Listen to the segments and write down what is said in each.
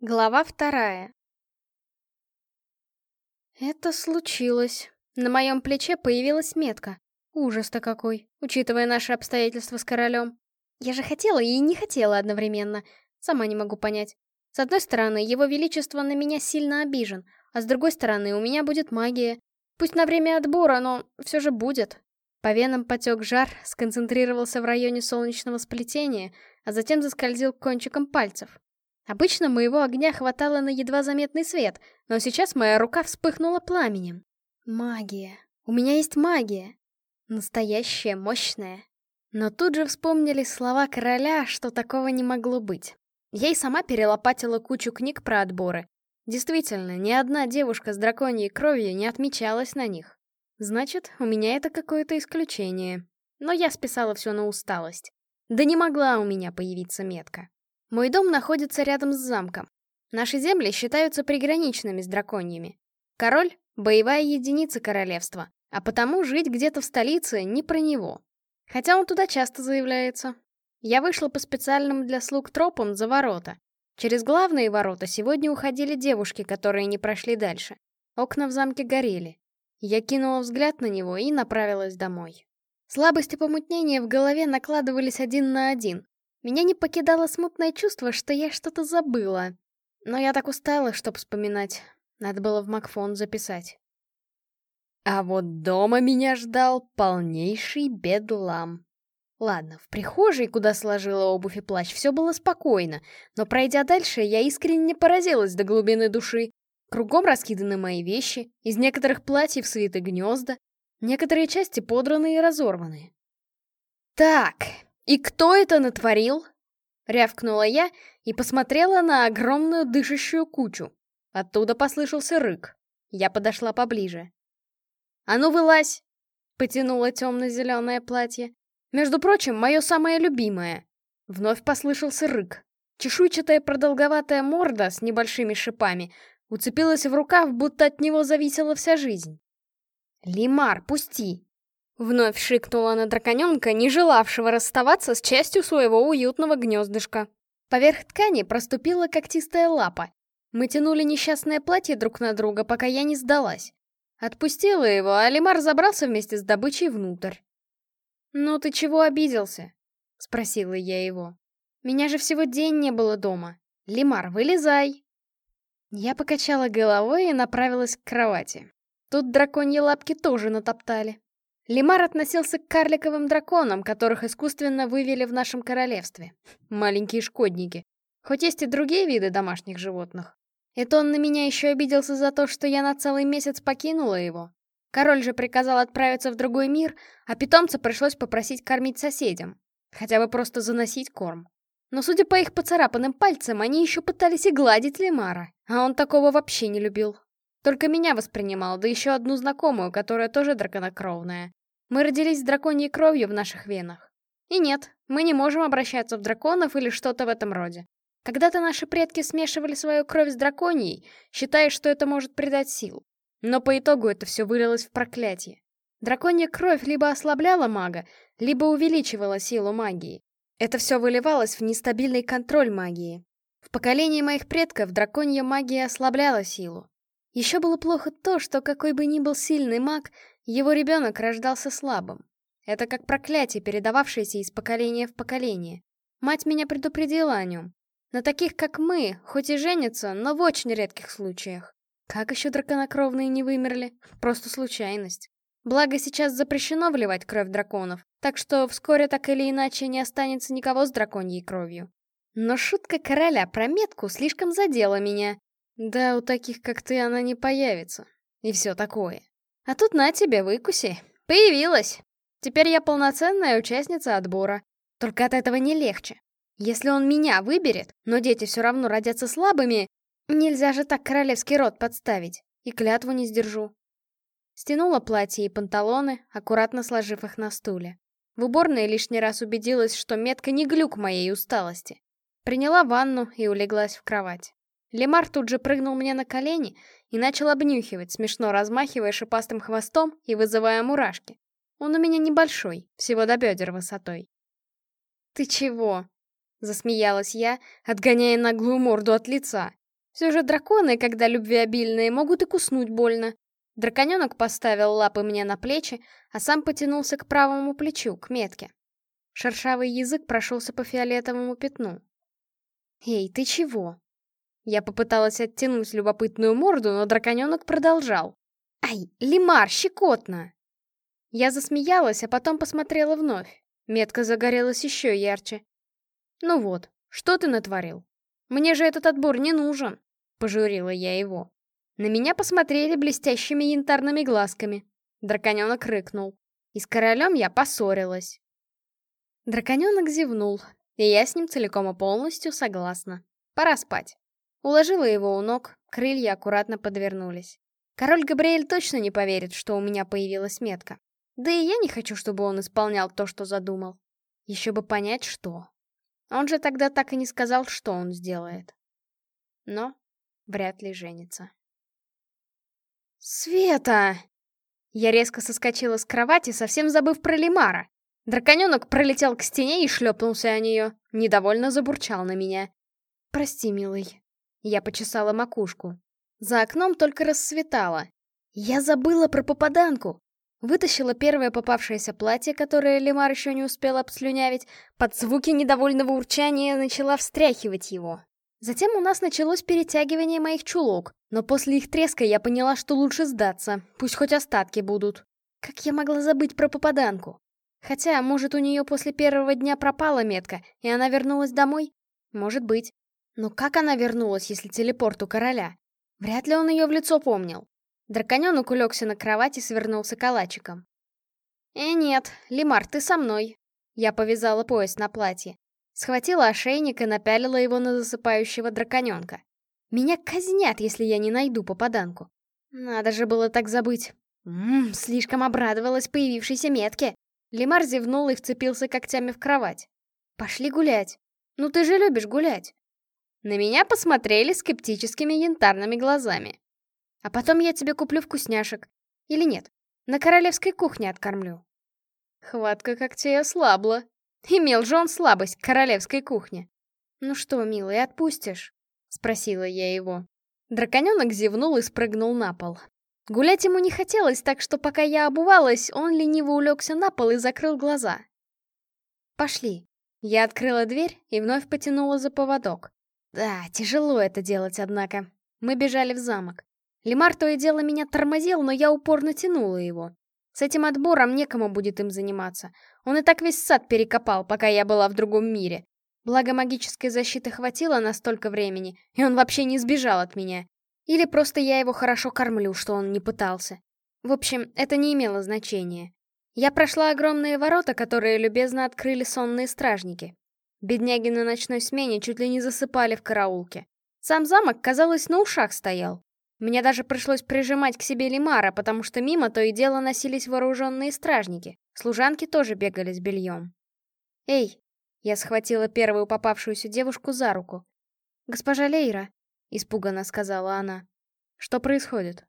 Глава вторая. Это случилось. На моем плече появилась метка. Ужас-то какой, учитывая наши обстоятельства с королем. Я же хотела и не хотела одновременно. Сама не могу понять. С одной стороны, его величество на меня сильно обижен, а с другой стороны, у меня будет магия. Пусть на время отбора, но все же будет. По венам потек жар, сконцентрировался в районе солнечного сплетения, а затем заскользил кончиком пальцев. Обычно моего огня хватало на едва заметный свет, но сейчас моя рука вспыхнула пламенем. Магия. У меня есть магия. Настоящая, мощная. Но тут же вспомнили слова короля, что такого не могло быть. Я и сама перелопатила кучу книг про отборы. Действительно, ни одна девушка с драконьей кровью не отмечалась на них. Значит, у меня это какое-то исключение. Но я списала все на усталость. Да не могла у меня появиться метка. Мой дом находится рядом с замком. Наши земли считаются приграничными с драконьями. Король — боевая единица королевства, а потому жить где-то в столице не про него. Хотя он туда часто заявляется. Я вышла по специальным для слуг тропам за ворота. Через главные ворота сегодня уходили девушки, которые не прошли дальше. Окна в замке горели. Я кинула взгляд на него и направилась домой. Слабости помутнения в голове накладывались один на один, меня не покидало смутное чувство, что я что-то забыла. Но я так устала, чтоб вспоминать. Надо было в Макфон записать. А вот дома меня ждал полнейший бедлам. Ладно, в прихожей, куда сложила обувь и плащ, все было спокойно, но пройдя дальше, я искренне поразилась до глубины души. Кругом раскиданы мои вещи, из некоторых платьев свиты гнезда, некоторые части подраны и разорваны. Так, «И кто это натворил?» Рявкнула я и посмотрела на огромную дышащую кучу. Оттуда послышался рык. Я подошла поближе. «А ну, вылазь!» Потянула темно-зеленое платье. «Между прочим, мое самое любимое!» Вновь послышался рык. Чешуйчатая продолговатая морда с небольшими шипами уцепилась в рукав, будто от него зависела вся жизнь. «Лимар, пусти!» Вновь шикнула на драконенка, не желавшего расставаться с частью своего уютного гнездышка. Поверх ткани проступила когтистая лапа. Мы тянули несчастное платье друг на друга, пока я не сдалась. Отпустила его, а Лимар забрался вместе с добычей внутрь. «Ну ты чего обиделся?» — спросила я его. «Меня же всего день не было дома. Лимар, вылезай!» Я покачала головой и направилась к кровати. Тут драконьи лапки тоже натоптали. Лимар относился к карликовым драконам, которых искусственно вывели в нашем королевстве. Маленькие шкодники. Хоть есть и другие виды домашних животных. Это он на меня еще обиделся за то, что я на целый месяц покинула его. Король же приказал отправиться в другой мир, а питомца пришлось попросить кормить соседям. Хотя бы просто заносить корм. Но судя по их поцарапанным пальцам, они еще пытались и гладить Лемара, а он такого вообще не любил. Только меня воспринимал, да еще одну знакомую, которая тоже драконокровная. Мы родились с драконьей кровью в наших венах. И нет, мы не можем обращаться в драконов или что-то в этом роде. Когда-то наши предки смешивали свою кровь с драконьей, считая, что это может придать сил. Но по итогу это все вылилось в проклятие. Драконья кровь либо ослабляла мага, либо увеличивала силу магии. Это все выливалось в нестабильный контроль магии. В поколении моих предков драконья магия ослабляла силу. Еще было плохо то, что какой бы ни был сильный маг, его ребенок рождался слабым. Это как проклятие, передававшееся из поколения в поколение. Мать меня предупредила о нем. На таких, как мы, хоть и женятся, но в очень редких случаях. Как еще драконокровные не вымерли? Просто случайность. Благо сейчас запрещено вливать кровь драконов, так что вскоре так или иначе не останется никого с драконьей кровью. Но шутка короля про метку слишком задела меня. Да, у таких, как ты, она не появится. И все такое. А тут на тебе, выкуси. Появилась. Теперь я полноценная участница отбора. Только от этого не легче. Если он меня выберет, но дети все равно родятся слабыми, нельзя же так королевский род подставить. И клятву не сдержу. Стянула платье и панталоны, аккуратно сложив их на стуле. В уборной лишний раз убедилась, что метка не глюк моей усталости. Приняла ванну и улеглась в кровать. Лемар тут же прыгнул мне на колени и начал обнюхивать, смешно размахивая шипастым хвостом и вызывая мурашки. Он у меня небольшой, всего до бедер высотой. «Ты чего?» — засмеялась я, отгоняя наглую морду от лица. Все же драконы, когда любвеобильные, могут и куснуть больно. Драконенок поставил лапы мне на плечи, а сам потянулся к правому плечу, к метке. Шершавый язык прошелся по фиолетовому пятну. «Эй, ты чего?» Я попыталась оттянуть любопытную морду, но драконенок продолжал. «Ай, лимар, щекотно!» Я засмеялась, а потом посмотрела вновь. Метка загорелась еще ярче. «Ну вот, что ты натворил? Мне же этот отбор не нужен!» — пожурила я его. На меня посмотрели блестящими янтарными глазками. Драконенок рыкнул. И с королем я поссорилась. Драконенок зевнул, и я с ним целиком и полностью согласна. Пора спать. Уложила его у ног, крылья аккуратно подвернулись. Король Габриэль точно не поверит, что у меня появилась метка. Да и я не хочу, чтобы он исполнял то, что задумал. Еще бы понять, что. Он же тогда так и не сказал, что он сделает. Но вряд ли женится. «Света!» Я резко соскочила с кровати, совсем забыв про Лимара. Драконенок пролетел к стене и шлепнулся о нее. Недовольно забурчал на меня. «Прости, милый». Я почесала макушку. За окном только рассветало. Я забыла про попаданку. Вытащила первое попавшееся платье, которое Лемар еще не успел обслюнявить, под звуки недовольного урчания начала встряхивать его. Затем у нас началось перетягивание моих чулок, но после их треска я поняла, что лучше сдаться, пусть хоть остатки будут. Как я могла забыть про попаданку? Хотя, может, у нее после первого дня пропала метка, и она вернулась домой? Может быть. Но как она вернулась, если телепорт у короля? Вряд ли он ее в лицо помнил. Драконенок улегся на кровать и свернулся калачиком. «Э, нет, Лимар, ты со мной». Я повязала пояс на платье. Схватила ошейник и напялила его на засыпающего драконенка. Меня казнят, если я не найду попаданку. Надо же было так забыть. Ммм, слишком обрадовалась появившейся метке. Лимар зевнул и вцепился когтями в кровать. Пошли гулять. Ну ты же любишь гулять. На меня посмотрели скептическими янтарными глазами. А потом я тебе куплю вкусняшек. Или нет, на королевской кухне откормлю. Хватка когтей ослабла. Имел же он слабость к королевской кухне. «Ну что, милый, отпустишь?» — спросила я его. Драконенок зевнул и спрыгнул на пол. Гулять ему не хотелось, так что пока я обувалась, он лениво улегся на пол и закрыл глаза. «Пошли». Я открыла дверь и вновь потянула за поводок. Да, тяжело это делать, однако. Мы бежали в замок. Лемар то и дело меня тормозил, но я упорно тянула его. С этим отбором некому будет им заниматься. Он и так весь сад перекопал, пока я была в другом мире. Благо магической защиты хватило на столько времени, и он вообще не сбежал от меня. Или просто я его хорошо кормлю, что он не пытался. В общем, это не имело значения. Я прошла огромные ворота, которые любезно открыли сонные стражники. Бедняги на ночной смене чуть ли не засыпали в караулке. Сам замок, казалось, на ушах стоял. Мне даже пришлось прижимать к себе Лимара, потому что мимо то и дело носились вооруженные стражники. Служанки тоже бегали с бельем. «Эй!» Я схватила первую попавшуюся девушку за руку. «Госпожа Лейра», — испуганно сказала она. «Что происходит?»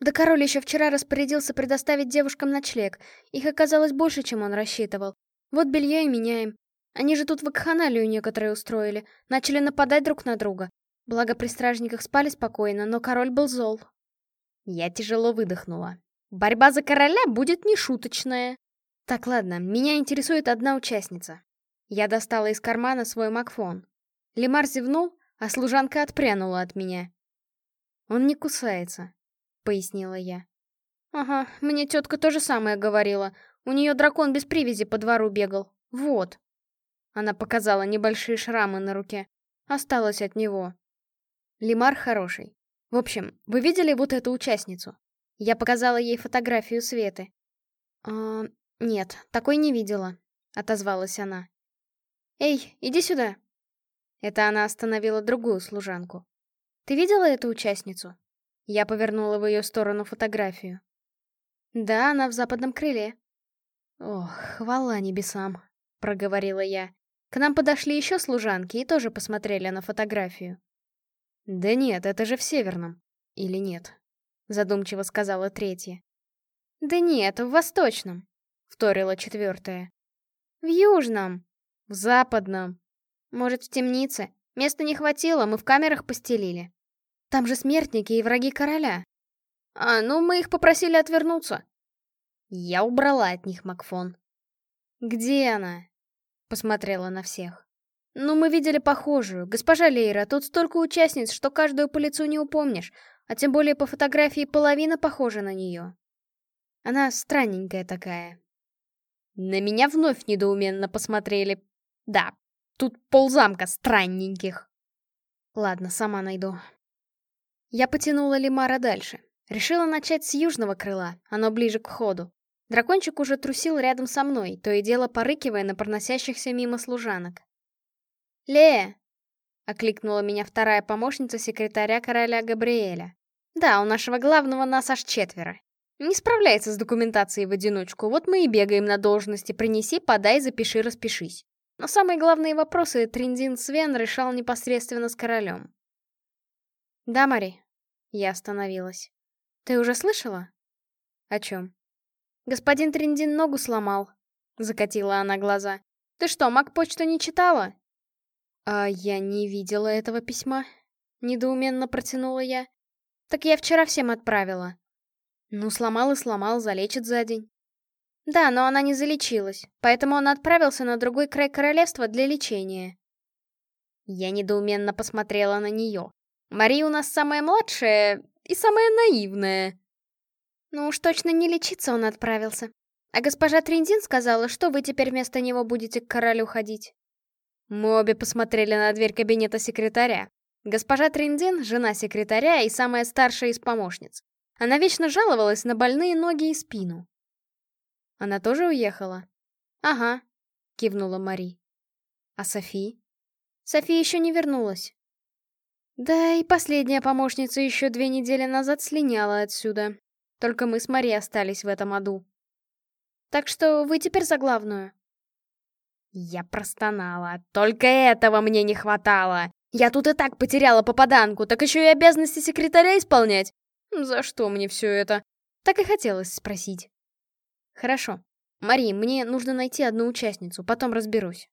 «Да король еще вчера распорядился предоставить девушкам ночлег. Их оказалось больше, чем он рассчитывал. Вот белье и меняем. Они же тут вакханалию некоторые устроили. Начали нападать друг на друга. Благо при стражниках спали спокойно, но король был зол. Я тяжело выдохнула. Борьба за короля будет нешуточная. Так, ладно, меня интересует одна участница. Я достала из кармана свой макфон. Лемар зевнул, а служанка отпрянула от меня. «Он не кусается», — пояснила я. «Ага, мне тетка то же самое говорила. У нее дракон без привязи по двору бегал. Вот». Она показала небольшие шрамы на руке. Осталось от него. Лимар хороший. В общем, вы видели вот эту участницу? Я показала ей фотографию Светы. «А, нет, такой не видела», — отозвалась она. «Эй, иди сюда!» Это она остановила другую служанку. «Ты видела эту участницу?» Я повернула в ее сторону фотографию. «Да, она в западном крыле». «Ох, хвала небесам», — проговорила я. К нам подошли еще служанки и тоже посмотрели на фотографию. «Да нет, это же в Северном. Или нет?» Задумчиво сказала третья. «Да нет, в Восточном», — вторила четвертая. «В Южном. В Западном. Может, в темнице. Места не хватило, мы в камерах постелили». Там же смертники и враги короля. А, ну мы их попросили отвернуться. Я убрала от них Макфон. Где она? Посмотрела на всех. Ну, мы видели похожую. Госпожа Лейра, тут столько участниц, что каждую по лицу не упомнишь, а тем более по фотографии половина похожа на нее. Она странненькая такая. На меня вновь недоуменно посмотрели. Да, тут ползамка странненьких. Ладно, сама найду. Я потянула Лимара дальше. Решила начать с южного крыла, оно ближе к входу. Дракончик уже трусил рядом со мной, то и дело порыкивая на проносящихся мимо служанок. «Лея!» — окликнула меня вторая помощница секретаря короля Габриэля. «Да, у нашего главного нас аж четверо. Не справляется с документацией в одиночку, вот мы и бегаем на должности «принеси, подай, запиши, распишись». Но самые главные вопросы Триндин Свен решал непосредственно с королем. «Да, Мари?» Я остановилась. «Ты уже слышала?» «О чем?» «Господин Триндин ногу сломал», — закатила она глаза. «Ты что, маг-почту не читала?» «А я не видела этого письма», — недоуменно протянула я. «Так я вчера всем отправила». «Ну, сломал и сломал, залечит за день». «Да, но она не залечилась, поэтому он отправился на другой край королевства для лечения». Я недоуменно посмотрела на нее. Мария у нас самая младшая и самая наивная. Ну уж точно не лечиться он отправился. А госпожа Триндин сказала, что вы теперь вместо него будете к королю ходить. Мы обе посмотрели на дверь кабинета секретаря. Госпожа Триндин — жена секретаря и самая старшая из помощниц. Она вечно жаловалась на больные ноги и спину. Она тоже уехала? Ага, кивнула Мари. А Софи? Софи еще не вернулась. Да, и последняя помощница еще две недели назад слиняла отсюда. Только мы с Мари остались в этом аду. Так что вы теперь за главную. Я простонала. Только этого мне не хватало. Я тут и так потеряла попаданку, так еще и обязанности секретаря исполнять. За что мне все это? Так и хотелось спросить. Хорошо. Мари, мне нужно найти одну участницу, потом разберусь.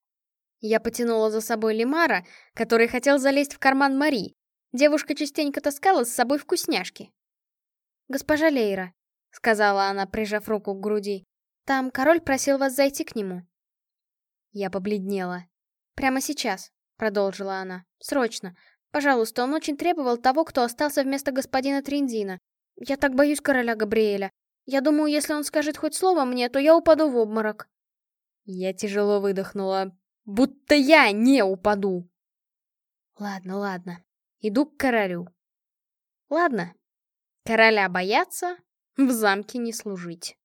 Я потянула за собой Лимара, который хотел залезть в карман Мари. Девушка частенько таскала с собой вкусняшки. «Госпожа Лейра», — сказала она, прижав руку к груди, — «там король просил вас зайти к нему». Я побледнела. «Прямо сейчас», — продолжила она. «Срочно. Пожалуйста, он очень требовал того, кто остался вместо господина Триндина. Я так боюсь короля Габриэля. Я думаю, если он скажет хоть слово мне, то я упаду в обморок». Я тяжело выдохнула. «Будто я не упаду!» «Ладно, ладно. Иду к королю». «Ладно. Короля бояться, в замке не служить».